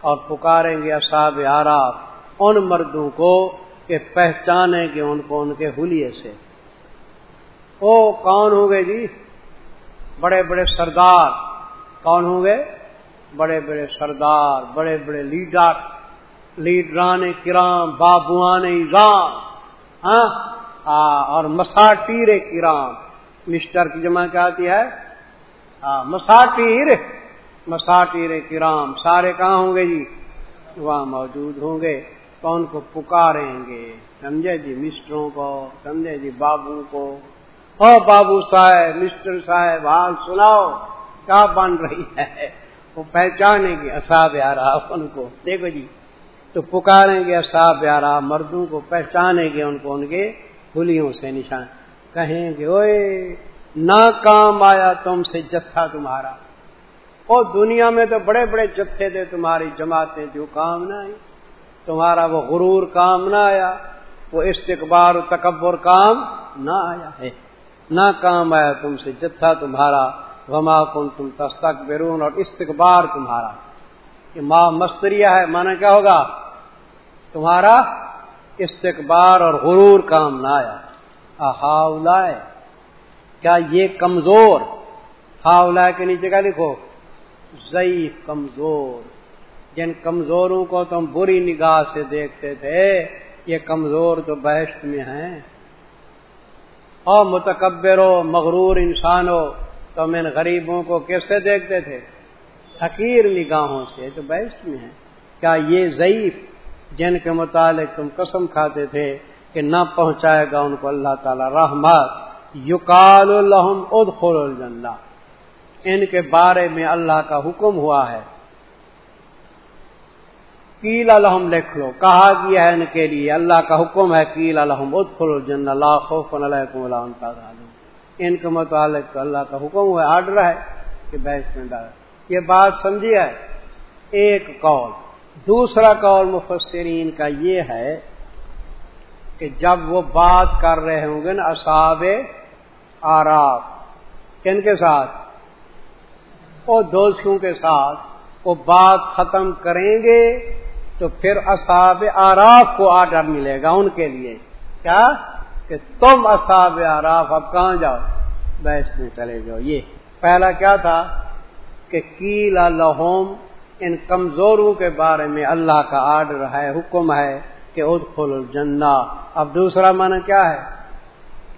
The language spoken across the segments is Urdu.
اور پکاریں گے اصاب آراف ان مردوں کو کہ پہچانیں گے ان کو ان کے حلیے سے۔ او، کون ہوں گے جی؟ بڑے بڑے سردار۔ کون ہوں گے؟ بڑے بڑے سردار، بڑے بڑے لیڈر، لیڈران کرام، بابوان ایزام ہاں؟ اور مساٹیر کرام۔ مسٹر کی جمع کیا آتی ہے؟ مساٹیر۔ مساٹیر کرام، سارے کہاں ہوں گے جی؟ وہاں موجود ہوں گے۔ تو ان کو پکاریں گے؟ سمجھے جی مسٹروں کو، سمجھے جی بابو کو۔ او بابو صاحب، مسٹر صاحب، حال سناؤ، کیا بن رہی ہے؟ وہ پہچانے گی اصاب یارا ان کو۔ دیکھو جی تو پکاریں گے اصاب یارا مردوں کو پہچانے گے ان کو، ان کے پھلیوں سے نشان۔ کہیں گے اوے نہ کام آیا تم سے جتھا تمہارا۔ اور دنیا میں تو بڑے بڑے جتھے تھے، تمہاری جماعتیں جو کام نہ آئی تمہارا وہ غرور کام نہ آیا، وہ استقبار و تکبر کام نہ آیا ہے۔ نہ کام آیا تم سے جتھا تمہارا، وما کن تم تستک بیرون اور استقبار تمہارا۔ یہ ماں مستریا ہے مانا کیا ہوگا؟ تمہارا استقبار اور غرور کام نہ آیا۔ ہاؤ کیا یہ کمزور؟ ہاؤ کے نیچے کا لکھو؟ ضعیف کمزور۔ جن کمزوروں کو تم بری نگاہ سے دیکھتے تھے، یہ کمزور تو بحث میں ہیں۔ اور متکبر ہو مغرور انسان ہو تم ان غریبوں کو کیسے دیکھتے تھے؟ حقیر نگاہوں سے تو بحث میں ہیں۔ کیا یہ ضعیف جن کے متعلق تم قسم کھاتے تھے کہ نہ پہنچائے گا ان کو اللہ تعالی رحمت؟ یقال الحم ادخل الجنہ۔ ان کے بارے میں اللہ کا حکم ہوا ہے۔ کیل الحم لکھ لو۔ کہا گیا ہے ان کے لیے۔ اللہ کا حکم ہے کیل الحم ادخل الجن اللہ خوف ان کے متعلق تو اللہ کا حکم ہوا آرڈر ہے کہ بحث میں ڈال۔ یہ بات سمجھی ہے۔ ایک قول۔ دوسرا قول مفسرین کا یہ ہے کہ جب وہ بات کر رہے ہوں گے نا اصاب آراف کن کے ساتھ؟ اور دوستوں کے ساتھ وہ بات ختم کریں گے تو پھر اصاب آراف کو آرڈر ملے گا ان کے لیے۔ کیا؟ کہ تم اصاب آراف اب کہاں جاؤ؟ بحث میں چلے جاؤ۔ یہ پہلا کیا تھا؟ کہ کیلا لہوم ان کمزوروں کے بارے میں اللہ کا آرڈر ہے، حکم ہے کہ ادخل الجنہ۔ اب دوسرا معنی کیا ہے؟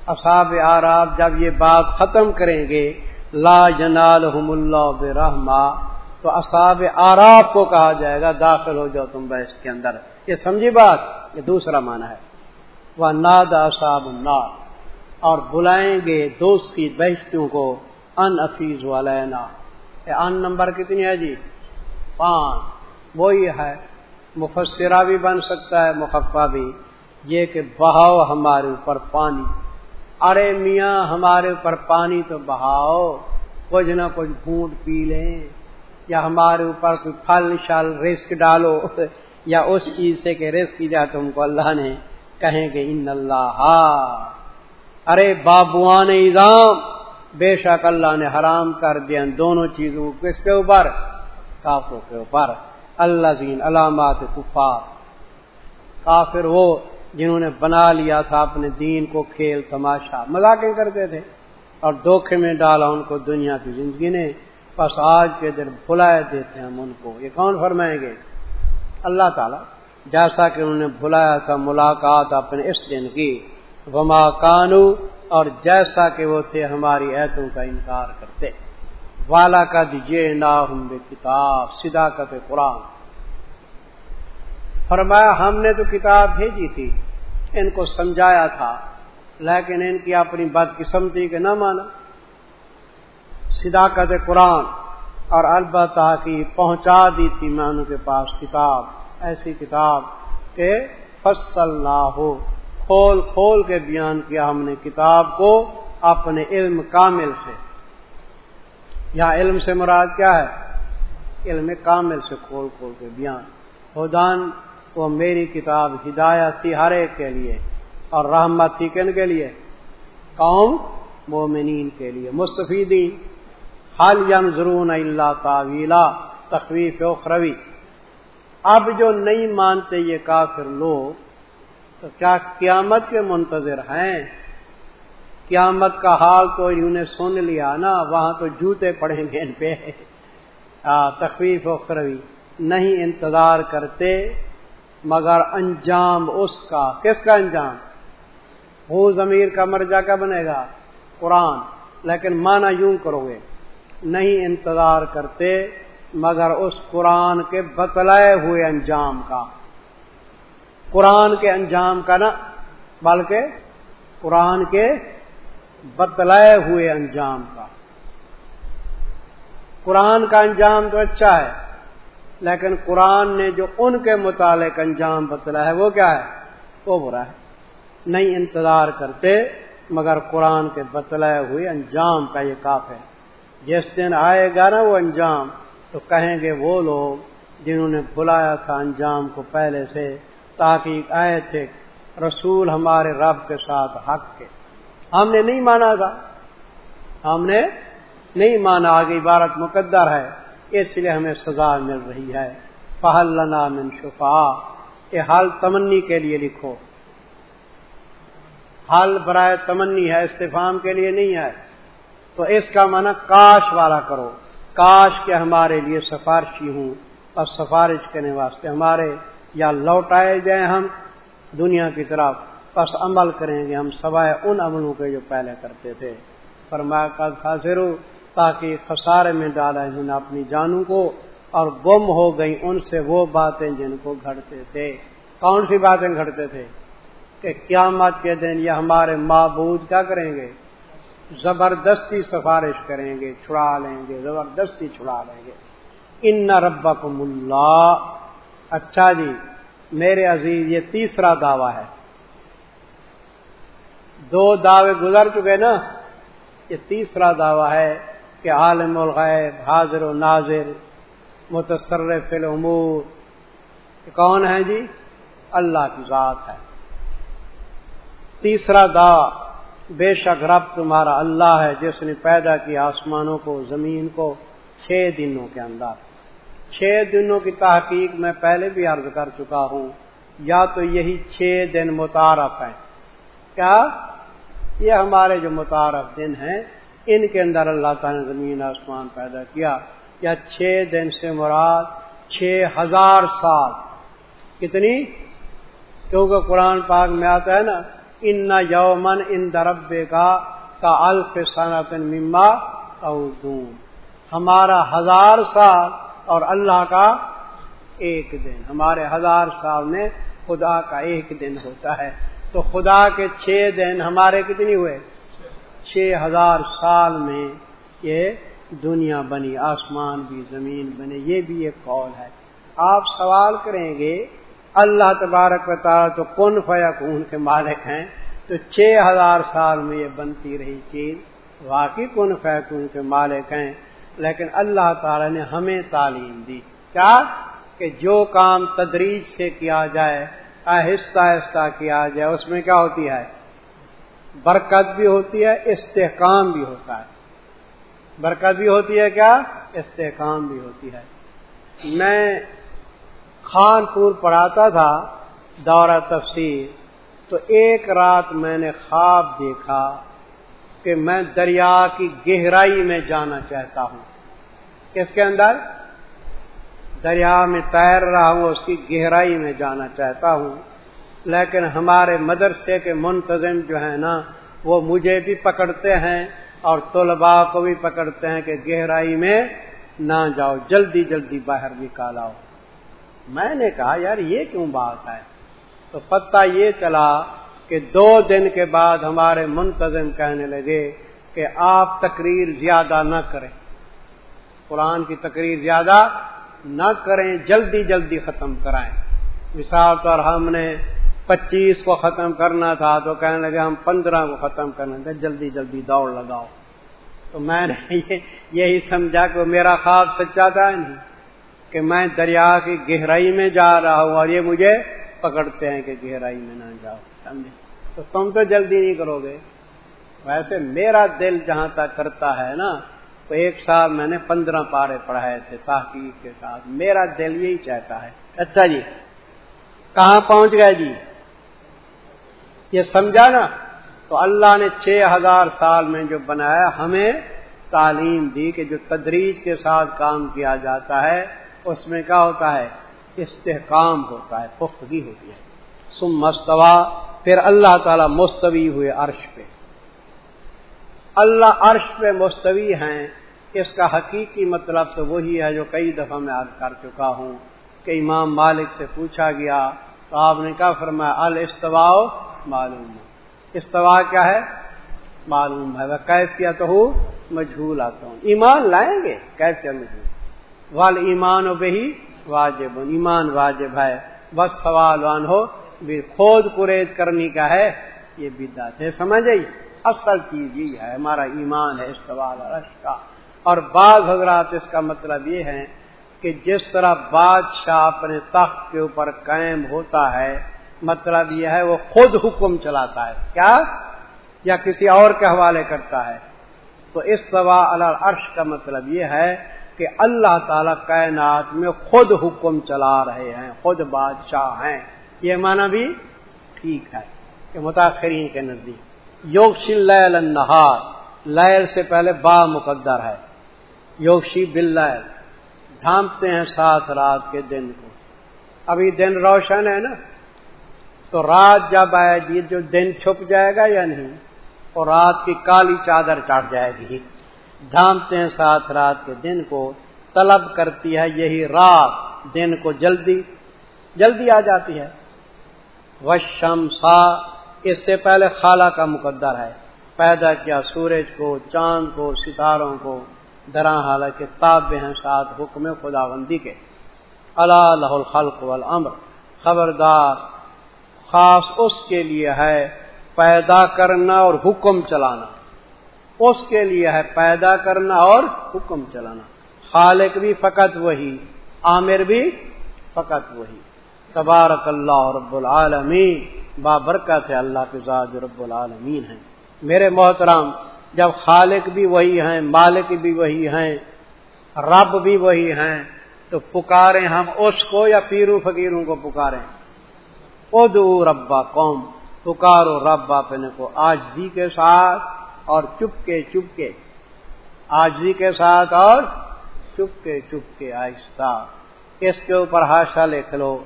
اصاب آراف جب یہ بات ختم کریں گے لا جنال اللہ برحما تو اصاب آراف کو کہا جائے گا، داخل ہو جاؤ تم بحث کے اندر۔ یہ سمجھی بات؟ یہ دوسرا معنی ہے۔ وہ ناد اصاب النار، اور بلائیں گے دوستی بحثتوں کو، ان افیز والینا ان نمبر کتنی ہے جی؟ پانچ۔ وہی ہے، مفسرہ بھی بن سکتا ہے مخفا بھی۔ یہ کہ بہاؤ ہمارے اوپر پانی۔ ارے میاں، ہمارے اوپر پانی تو بہاؤ، کچھ نہ کچھ گھونٹ پی لیں۔ یا ہمارے اوپر کوئی پھل شل رسک ڈالو، یا اس چیز سے کہ رسک کی جائے تم کو اللہ نے کہیں گے ان اللہ۔ ارے بابوان نظام، بے شک اللہ نے حرام کر دیا دونوں چیزوں کس کے اوپر، کافروں کے اوپر۔ اللہ زین علامات کفار۔ کافر وہ جنہوں نے بنا لیا تھا اپنے دین کو کھیل، تماشا مذاقیں کرتے تھے۔ اور دھوکھے میں ڈالا ان کو دنیا کی زندگی نے۔ بس آج کے دن بھلائے دیتے ہیں ہم ان کو۔ یہ کون فرمائیں گے؟ اللہ تعالی۔ جیسا کہ انہوں نے بھلایا تھا ملاقات اپنے اس دن کی۔ وما کانو۔ اور جیسا کہ وہ تھے ہماری ایتوں کا انکار کرتے۔ والا کا دیجیے نا ہم کتاب صداقت قرآن۔ فرمایا ہم نے تو کتاب بھیجی تھی۔ ان کو سمجھایا تھا، لیکن ان کی اپنی بد قسمتی کے نہ مانا۔ صداقت قرآن اور البتہ کی پہنچا دی تھی میں ان کے پاس کتاب، ایسی کتاب کہ فصل نہ ہو کھول کھول کے بیان کیا ہم نے۔ کتاب کو اپنے علم کامل سے۔ یا علم سے مراد کیا ہے؟ علم کامل سے کھول کھول کے بیان۔ خدان وہ میری کتاب ہدایت تھی ہر ایک کے لیے اور رحمت تھی کن کے لیے؟ قوم مومنین کے لیے۔ حل یم ضرون اللہ تعویلا تخویف اخروی۔ اب جو نہیں مانتے یہ کافر لوگ، تو کیا قیامت کے منتظر ہیں؟ قیامت کا حال تو انہوں نے سن لیا نا، وہاں تو جوتے پڑیں گے ان پہ۔ تخفیف و خروی نہیں انتظار کرتے۔ مگر انجام اس کا۔ کس کا انجام؟ وہ ضمیر کا مرجا کا بنے گا؟ قرآن۔ لیکن مانا یوں کرو گے نہیں انتظار کرتے، مگر اس قرآن کے بتلائے ہوئے انجام کا۔ قرآن کے انجام کا نا بلکہ قرآن کے بتلائے ہوئے انجام کا۔ قرآن کا انجام تو اچھا ہے لیکن قرآن نے جو ان کے متعلق انجام بتلا ہے، وہ کیا ہے؟ وہ برا ہے۔ نہیں انتظار کرتے، مگر قرآن کے بتلائے ہوئے انجام کا یہ کاف ہے۔ جس دن آئے گا نا وہ انجام، تو کہیں گے وہ لوگ جنہوں نے بلایا تھا انجام کو پہلے سے تاکہ آئے تھے، رسول ہمارے رب کے ساتھ حق کے۔ ہم نے نہیں مانا تھا۔ ہم نے نہیں مانا، آگے عبارت مقدر ہے۔ اس لیے ہمیں سزا مل رہی ہے۔ پہل لنا من شفا یہ حال تمنی کے لیے لکھو۔ حل برائے تمنی ہے استفام کے لیے نہیں ہے۔ تو اس کا معنی کاش والا کرو۔ کاش کے ہمارے لیے سفارشی ہوں اور سفارش کرنے واسطے ہمارے یا لوٹائے جائیں ہم دنیا کی طرف۔ بس عمل کریں گے ہم سوائے ان عملوں کے جو پہلے کرتے تھے۔ پر میں کل حاضر ہوں تاکہ خسارے میں ڈالا انہوں نے اپنی جانوں کو اور گم ہو گئی ان سے وہ باتیں جن کو گھڑتے تھے۔ کون سی باتیں گھڑتے تھے؟ کہ قیامت کے دن یہ ہمارے معبود کیا کریں گے؟ زبردستی سفارش کریں گے، چھڑا لیں گے، زبردستی چھڑا لیں گے۔ ان ربا کو اچھا جی میرے عزیز، یہ تیسرا دعویٰ ہے۔ دو دعوے گزر چکے نا؟ یہ تیسرا دعویٰ ہے۔ کہ عالم الغیب، حاضر و ناظر، متصرف الامور۔ کون ہے جی؟ اللہ کی ذات ہے۔ تیسرا دا بے شک رب تمہارا اللہ ہے، جس نے پیدا کیا آسمانوں کو، زمین کو چھ دنوں کے اندر۔ چھ دنوں کی تحقیق میں پہلے بھی عرض کر چکا ہوں۔ یا تو یہی چھ دن متعارف ہیں۔ کیا؟ یہ ہمارے جو متعارف دن ہیں ان کے اندر اللہ تعالی نے زمین آسمان پیدا کیا۔ یا چھ دن سے مراد چھ ہزار سال؟ کتنی؟ کیونکہ قرآن پاک میں آتا ہے نا، ان یومن ان دربے کا کا الف صنعت مما ہمارا ہزار سال اور اللہ کا ایک دن۔ ہمارے ہزار سال میں خدا کا ایک دن ہوتا ہے۔ تو خدا کے چھ دن ہمارے کتنی ہوئے؟ چھ ہزار سال میں یہ دنیا بنی، آسمان بھی، زمین بنے، یہ بھی ایک قول ہے۔ آپ سوال کریں گے، اللہ تبارک تعالیٰ تو کن فیا کن کے مالک ہیں؟ تو چھ ہزار سال میں یہ بنتی رہی چیز واقعی کن فیکون کے مالک ہیں؟ لیکن اللہ تعالی نے ہمیں تعلیم دی۔ کیا؟ کہ جو کام تدریج سے کیا جائے، آہستہ آہستہ کیا جائے، اس میں کیا ہوتی ہے؟ برکت بھی ہوتی ہے، استحکام بھی ہوتا ہے۔ برکت بھی ہوتی ہے کیا؟ استحکام بھی ہوتی ہے۔ میں خان پور پڑھاتا تھا دورہ تفسیر، تو ایک رات میں نے خواب دیکھا کہ میں دریا کی گہرائی میں جانا چاہتا ہوں۔ کس کے اندر؟ دریا میں تیر رہا ہوں، اس کی گہرائی میں جانا چاہتا ہوں۔ لیکن ہمارے مدرسے کے منتظم جو ہیں نا، وہ مجھے بھی پکڑتے ہیں اور طلباء کو بھی پکڑتے ہیں کہ گہرائی میں نہ جاؤ، جلدی جلدی باہر نکالاؤ۔ میں نے کہا، یار یہ کیوں بات ہے؟ تو پتہ یہ چلا کہ دو دن کے بعد ہمارے منتظم کہنے لگے کہ آپ تقریر زیادہ نہ کریں۔ قرآن کی تقریر زیادہ نہ کریں، جلدی جلدی ختم کرائیں۔ مثال طور ہم نے پچیس کو ختم کرنا تھا تو کہنے لگے ہم پندرہ کو ختم کرنا تھا جلدی جلدی دوڑ لگاؤ۔ تو میں نے یہی سمجھا کہ میرا خواب سچا تھا نہیں؟ کہ میں دریا کی گہرائی میں جا رہا ہوں اور یہ مجھے پکڑتے ہیں کہ گہرائی میں نہ جاؤ، سمجھے؟ تو تم تو جلدی نہیں کرو گے۔ ویسے میرا دل جہاں تک کرتا ہے نا، تو ایک سال میں نے پندرہ پارے پڑھائے تھے تحقیق کے ساتھ۔ میرا دل یہی چاہتا ہے۔ اچھا جی کہاں پہنچ گئے جی؟ یہ سمجھا نا تو اللہ نے چھ ہزار سال میں جو بنایا، ہمیں تعلیم دی کہ جو تدریج کے ساتھ کام کیا جاتا ہے، اس میں کیا ہوتا ہے؟ استحکام ہوتا ہے، پختگی ہوتی ہے۔ سم مستوا پھر اللہ تعالی مستوی ہوئے عرش پہ۔ اللہ عرش پہ مستوی ہیں، اس کا حقیقی مطلب تو وہی ہے جو کئی دفعہ میں عرض کر چکا ہوں کہ امام مالک سے پوچھا گیا، تو آپ نے کہا فرمایا؟ الاستوا معلوم استوا کیا ہے؟ معلوم ہے۔ وہ کیفیت ہو مجھول آتا ہوں۔ ایمان لائیں گے؟ کیسے مجھول۔ وال ایمان و بہی واجب۔ ایمان واجب ہے۔ بس سوال وان ہو کھود کریز کرنی کا ہے، یہ بدعت ہے۔ سمجھ آئی؟ اصل چیز یہ ہے، ہمارا ایمان ہے استوال رش کا۔ اور بعض حضرات اس کا مطلب یہ ہے کہ جس طرح بادشاہ اپنے تخت کے اوپر قائم ہوتا ہے مطلب یہ ہے، وہ خود حکم چلاتا ہے۔ کیا؟ یا کسی اور کے حوالے کرتا ہے۔ تو اس سوا عرش کا مطلب یہ ہے کہ اللہ تعالی کائنات میں خود حکم چلا رہے ہیں، خود بادشاہ ہیں۔ یہ معنی بھی ٹھیک ہے کہ متاثرین کے نزدیک۔ یوگشی لیل نہار لیل سے پہلے با مقدر ہے۔ یوگشی بل ڈھانپتے ہیں سات رات کے دن کو۔ ابھی دن روشن ہے نا؟ تو رات جب آئے گی جو دن چھپ جائے گا یا نہیں، اور رات کی کالی چادر چڑھ جائے گی۔ ڈھانپتے ہیں سات رات کے دن کو، طلب کرتی ہے یہی رات، دن کو جلدی جلدی آ جاتی ہے۔ وشم سا اس سے پہلے خالہ کا مقدر ہے۔ پیدا کیا سورج کو، چاند کو، ستاروں کو۔ درا حالانکہ تاب ہیں ساتھ حکم خدا بندی کے اللہ الخلق والامر۔ خبردار خاص اس کے لیے ہے پیدا کرنا اور حکم چلانا۔ اس کے لیے ہے پیدا کرنا اور حکم چلانا۔ خالق بھی فقط وہی، عامر بھی فقط وہی۔ تبارک اللہ رب العالمین، بابرکت ہے اللہ کے ذات رب العالمین ہیں۔ میرے محترام جب خالق بھی وہی ہیں، مالک بھی وہی ہیں، رب بھی وہی ہیں، تو پکاریں ہم اس کو یا پیرو فقیروں کو پکاریں۔ ادو ربا قوم، پکارو رب اپنے کو آجزی کے ساتھ اور چپکے چپکے، آجزی کے ساتھ اور چپکے چپکے آہستہ۔ اس کے اوپر ہاشا لکھ لو،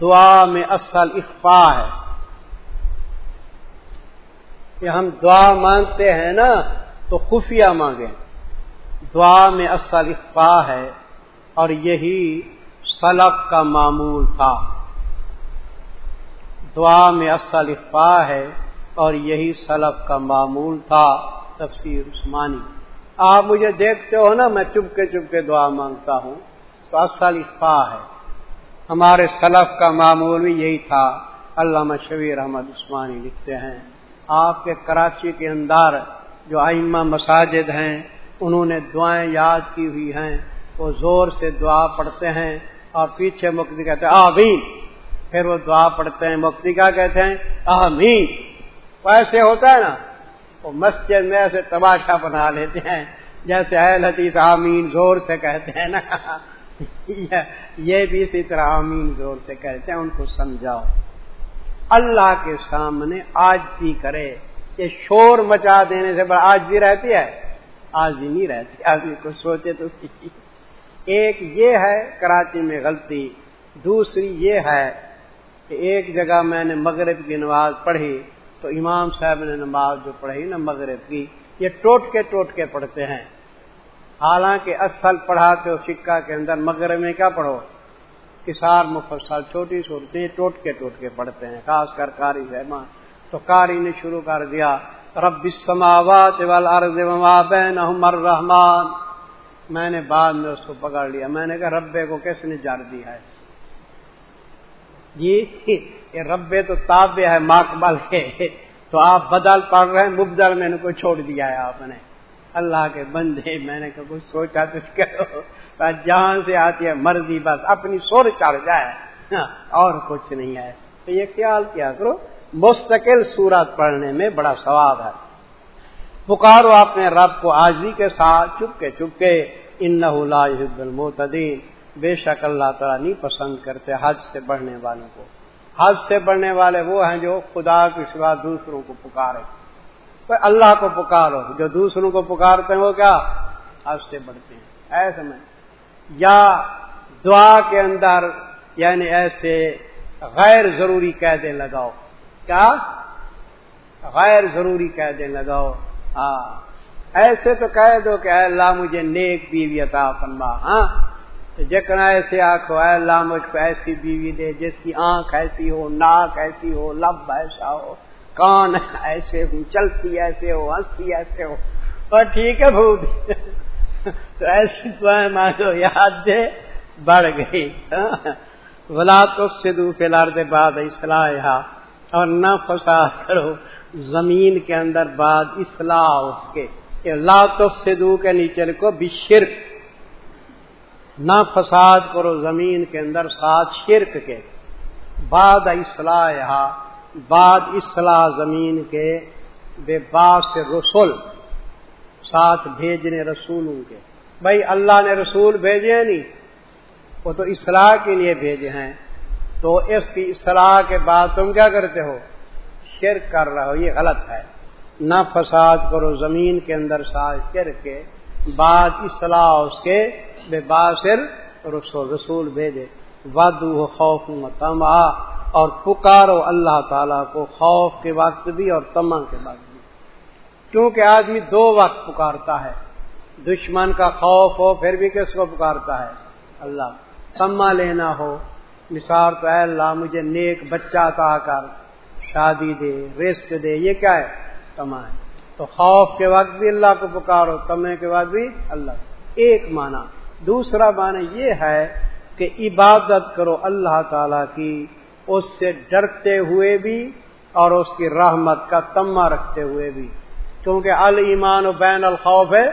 دعا میں اصل اخفا ہے۔ کہ ہم دعا مانگتے ہیں نا، تو خفیہ مانگیں۔ دعا میں اصل اخفا ہے اور یہی سلق کا معمول تھا۔ دعا میں اصل اخفا ہے اور یہی سلف کا معمول تھا، تفسیر عثمانی۔ آپ مجھے دیکھتے ہو نا، میں چپ کے چپ کے دعا مانگتا ہوں۔ تو اصل اخفا ہے۔ ہمارے سلف کا معمول بھی یہی تھا۔ علامہ شبیر احمد عثمانی لکھتے ہیں، آپ کے کراچی کے اندر جو آئمہ مساجد ہیں، انہوں نے دعائیں یاد کی ہوئی ہیں۔ وہ زور سے دعا پڑھتے ہیں اور پیچھے مکتی کہتے ہیں، آمین۔ پھر وہ دعا پڑھتے ہیں مکتی کا کہتے ہیں؟ آمین۔ ایسے ہوتا ہے نا، وہ مسجد میں ایسے تماشا بنا لیتے ہیں، جیسے اہل حدیث آمین زور سے کہتے ہیں نا۔ یہ بھی اسی طرح آمین زور سے کہتے ہیں، ان کو سمجھاؤ۔ اللہ کے سامنے آج بھی کرے۔ یہ شور مچا دینے سے آج بھی رہتی ہے۔ آج بھی نہیں رہتی، آدمی کو سوچے تو ایک یہ ہے، کراچی میں غلطی، دوسری یہ ہے کہ ایک جگہ میں نے مغرب کی نماز پڑھی تو امام صاحب نے نماز جو پڑھی نا مغرب کی، یہ ٹوٹ کے ٹوٹ کے پڑھتے ہیں۔ حالانکہ اصل پڑھاتے ہو سکہ کے اندر مغرب میں کیا پڑھو؟ کسار، مفصل، چھوٹی صورتیں ٹوٹ کے ٹوٹ کے پڑھتے ہیں، خاص کر کاری رحمان تو کاری نے شروع کر دیا، رب السماوات والارض وما بینہم الرحمن۔ میں نے بعد میں اس کو پکڑ لیا، میں نے کہا ربے کو کس نے جار دیا ہے؟ جی یہ ربے تو تابع ہے ماکبل کے تو آپ بدل پڑھ رہے ہیں، مبدل، میں نے کوئی چھوڑ دیا ہے آپ نے۔ اللہ کے بندے، میں نے کہا، کچھ سوچا تو کرو جہاں سے آتی ہے، مرضی بس، اپنی سور چڑھ جائے۔ اور کچھ نہیں ہے۔ تو یہ خیال کیا کرو، مستقل سورت پڑھنے میں بڑا ثواب ہے۔ پکارو اپنے رب کو آجی کے ساتھ، چپکے چپکے ان نہ المعتدین۔ بے شک اللہ تعالیٰ نہیں پسند کرتے حج سے بڑھنے والوں کو۔ حج سے بڑھنے والے وہ ہیں جو خدا کے سوا دوسروں کو پکارے۔ تو اللہ کو پکارو، جو دوسروں کو پکارتے ہیں وہ کیا؟ حج سے بڑھتے ہیں۔ ایسے میں یا دعا کے اندر یعنی ایسے غیر ضروری قیدیں لگاؤ۔ کیا؟ غیر ضروری قیدیں لگاؤ۔ ہاں۔ ایسے تو کہہ دو کہ اے اللہ مجھے نیک بیوی عطا فرما۔ ہاں۔ جکنا ایسے آنکھو اے اللہ مجھ کو ایسی بیوی دے، جس کی آنکھ ایسی ہو، ناک ایسی ہو، لب ایسا ہو، کان ایسے ہو، چلتی ایسے ہو، ہنستی ایسے ہو۔ اور ٹھیک ہے بھو تو ایسی دعائیں مانگو یاد دے، بڑھ گئی۔ ولا تو سدو فی الارض بعد اصلاح اور نہ فسا کرو زمین کے اندر بعد اصلاح اس کے۔ لا تو سدو کے نیچے کو بھی شرک نہ فساد کرو زمین کے اندر، ساتھ شرک کے۔ بعد اصلاح بعد اصلاح زمین کے بے باس رسول، ساتھ بھیجنے رسولوں کے۔ بھائی، اللہ نے رسول بھیجے ہیں نہیں، وہ تو اصلاح کے لیے بھیجے ہیں۔ تو اس کی اصلاح کے بعد تم کیا کرتے ہو؟ شرک کر رہے ہو، یہ غلط ہے۔ نہ فساد کرو زمین کے اندر ساز کر کے۔ بعد اصلاح اس کے بے باصر رسول رسول بھیجے۔ وادو خوف تما اور پکارو اللہ تعالیٰ کو خوف کے وقت بھی اور تما کے وقت بھی۔ کیونکہ آدمی دو وقت پکارتا ہے۔ دشمن کا خوف ہو، پھر بھی کس کو پکارتا ہے؟ اللہ۔ تما لینا ہو۔ نثار تو اے اللہ، مجھے نیک بچہ تا کر۔ شادی دے رسک دے، یہ کیا ہے؟ تما ہے۔ تو خوف کے وقت بھی اللہ کو پکارو تمے کے بعد بھی اللہ۔ ایک معنی۔ دوسرا معنی یہ ہے کہ عبادت کرو اللہ تعالی کی، اس سے ڈرتے ہوئے بھی اور اس کی رحمت کا تما رکھتے ہوئے بھی۔ کیونکہ المان و بین الخوف ہے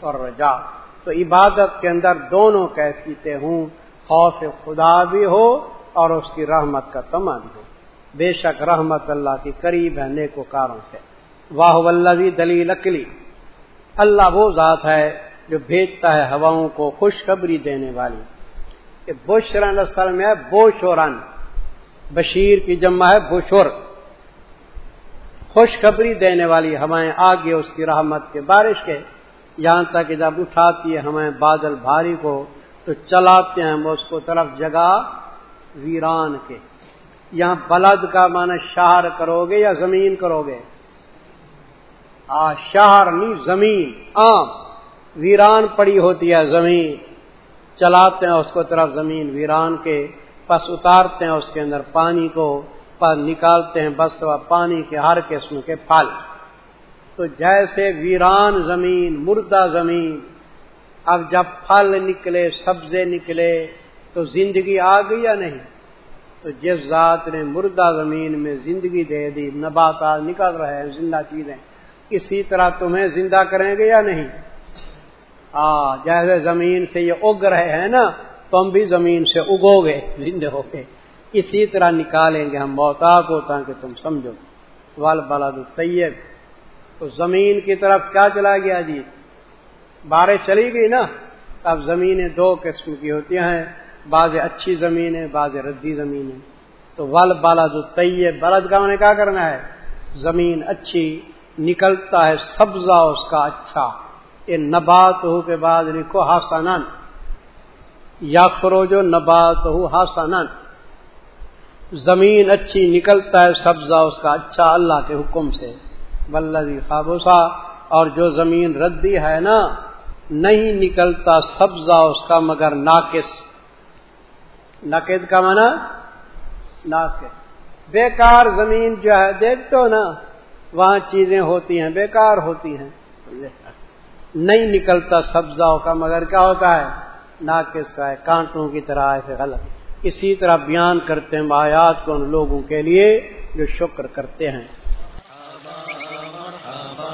اور رجا۔ تو عبادت کے اندر دونوں کیفیتے ہوں، خوف خدا بھی ہو اور اس کی رحمت کا تما بھی ہو۔ بے شک رحمت اللہ کی قریب ہے، نیکو کاروں سے۔ واہ ولوی دلیل اکلی۔ اللہ وہ ذات ہے جو بھیجتا ہے ہواؤں کو خوشخبری دینے والی۔ بشرن اصل میں ہے بوشورن بشیر کی جمع ہے بشور خوشخبری دینے والی ہوائیں آگے اس کی رحمت کے بارش کے۔ یہاں تک کہ جب اٹھاتی ہے ہمیں بادل بھاری کو، تو چلاتے ہیں وہ اس کو طرف جگہ ویران کے۔ یہاں بلد کا معنی شہر کرو گے یا زمین کرو گے آ، شہر نہیں، زمین، عام۔ ویران پڑی ہوتی ہے زمین، چلاتے ہیں اس کو طرف زمین ویران کے، پس اتارتے ہیں اس کے اندر پانی کو، پس نکالتے ہیں بس پانی کے ہر قسم کے پھل۔ تو جیسے ویران زمین، مردہ زمین، اب جب پھل نکلے، سبزے نکلے، تو زندگی آ گئی یا نہیں؟ تو جس ذات نے مردہ زمین میں زندگی دے دی، نباتات نکل رہے ہیں، زندہ چیزیں، اسی طرح تمہیں زندہ کریں گے یا نہیں؟ ہاں جیسے زمین سے یہ اگ رہے ہیں نا تم بھی زمین سے اگو گے زندے ہو کے اسی طرح نکالیں گے ہم موتا کو تاکہ تم سمجھو۔ وال بلاد طیب تو زمین کی طرف کیا چلا گیا جی؟ بارش چلی گئی نا۔ اب زمینیں دو قسم کی ہوتی ہیں۔ بعض اچھی زمین ہے، بعض ردی زمین ہے۔ تو ول بالا طیب بلد کا انہیں کیا کرنا ہے؟ زمین اچھی، نکلتا ہے، سبزہ اس کا اچھا۔ یہ نبات ہو کے بعد لکھو ہاسانن یا کرو جو نبات ہو ہاسانن زمین اچھی نکلتا ہے سبزہ اس کا اچھا اللہ کے حکم سے۔ بلدی خابوسا اور جو زمین ردی ہے نا، نہیں نکلتا سبزہ اس کا مگر ناقص۔ نقد کا مانا ناقص۔ بیکار زمین جو ہے، دیکھتے ہو نا، وہاں چیزیں ہوتی ہیں، بیکار ہوتی ہیں۔ نہیں نکلتا سبزہ کا، مگر کیا ہوتا ہے؟ ناقص کا ہے، کانٹوں کی طرح ہے غلط۔ اسی طرح بیان کرتے ہیں آیات کو ان لوگوں کے لیے جو شکر کرتے ہیں۔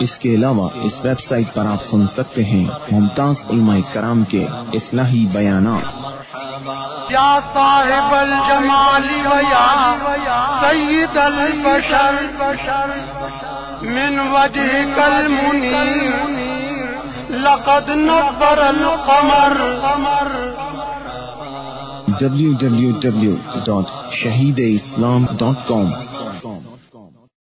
اس کے علاوہ اس ویب سائٹ پر آپ سن سکتے ہیں ممتاز علماء کرام کے اصلاحی بیانات۔ یا صاحب الجمال ویا سید البشر من وجه المنیر لقد نبر القمر۔ www.shahideislam.com